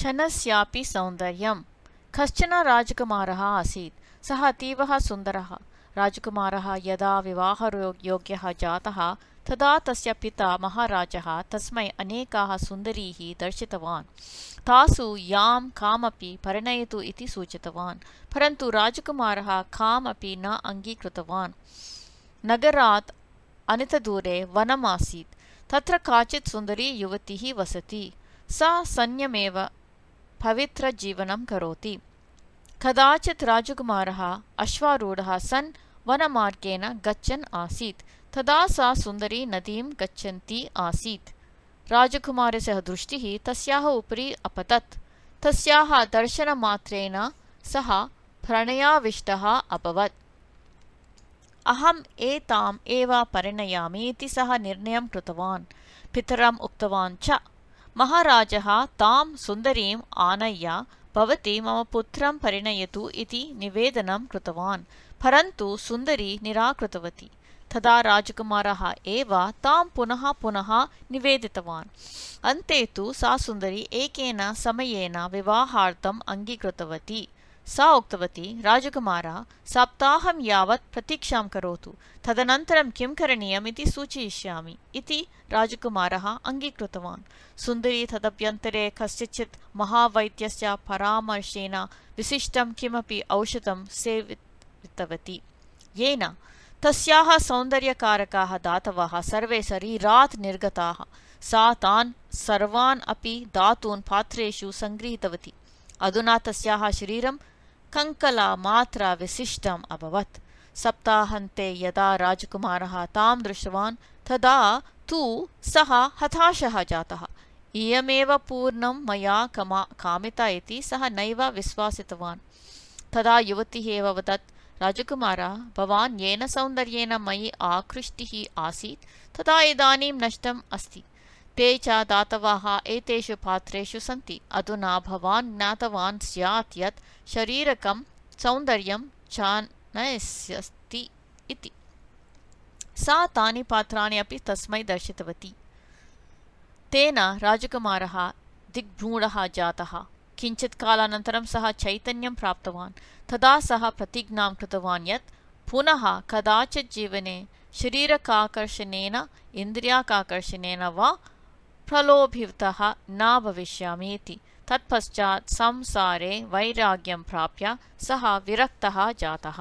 छनस्यापि सौन्दर्यम् कश्चन राजकुमारः आसीत्। सः अतीवः सुन्दरः। राजकुमारः यदा विवाहयोग्यः जातः, तदा तस्य पिता महाराजः तस्मै अनेकाः सुन्दरीः दर्शितवान्। तासु यां कामपि परिणयतु इति सूचितवान्, परन्तु राजकुमारः कामपि न अङ्गीकृतवान्। नगरात् अनितदूरे वनम् आसीत् तत्र काचित् सुन्दरी युवतिः वसति। सा सन्न्यमेव पवित्रजीवनं करोति। कदाचित् राजकुमारः अश्वारूढः सन् वनमार्गेण गच्छन् आसीत्। तदा सा सुन्दरी नदीं गच्छन्ती आसीत्। राजकुमारस्य दृष्टिः तस्याः उपरि अपतत्। तस्याः दर्शनमात्रेण सः प्रणयाविष्टः अभवत्। अहम् एताम् एव परिणयामि इति सः निर्णयं कृतवान्। पितरम् उक्तवान् च महाराजः तां सुन्दरीम् आनय्य भवती मम पुत्रं परिणयतु इति निवेदनं कृतवान् परन्तु सुन्दरी निराकृतवती। तदा राजकुमारः एव तां पुनः पुनः निवेदितवान्। अन्ते तु सा सुन्दरी एकेन समयेन विवाहार्थम् अङ्गीकृतवती सा उक्तवती राजकुमार सप्ताहं यावत् प्रतीक्षां करोतु। तदनन्तरं किं करणीयम् इति सूचयिष्यामि इति राजकुमारः अङ्गीकृतवान्। सुन्दरी तदभ्यन्तरे कस्यचित् महावैद्यस्य परामर्शेन विशिष्टं किमपि औषधं सेवितवती। येन तस्याः सौन्दर्यकारकाः दातवः सर्वे शरीरात् निर्गताः। सा तान् सर्वान् अपि धातून् पात्रेषु सङ्गृहीतवती अधुना तस्याः शरीरं कङ्कलामात्रा विशिष्टम् अभवत्। सप्ताहन्ते यदा राजकुमारः तां दृष्टवान् तदा तु सः हताशः जातः। इयमेव पूर्णं मया कमा कामिता इति सः नैव विश्वासितवान्। तदा युवतिः एव वदत् राजकुमार भवान् येन सौन्दर्येण मयि आकृष्टिः आसीत् तदा इदानीं नष्टम् अस्ति ते च दातवाः एतेषु पात्रेषु सन्ति। अधुना भवान् ज्ञातवान् स्यात् यत् शरीरकं सौन्दर्यं चानयस्यस्ति इति। सा तानि पात्राणि अपि तस्मै दर्शितवती। तेन राजकुमारः दिग्भ्रूढः जातः। किञ्चित् कालानन्तरं सः चैतन्यं प्राप्तवान्। तदा सः प्रतिज्ञां कृतवान् यत् पुनः कदाचित् जीवने शरीरकाकर्षणेन इन्द्रियाकाकर्षणेन वा प्रलोभितः न भविष्यामि इति। तत्पश्चात् संसारे वैराग्यं प्राप्य सः विरक्तः जातः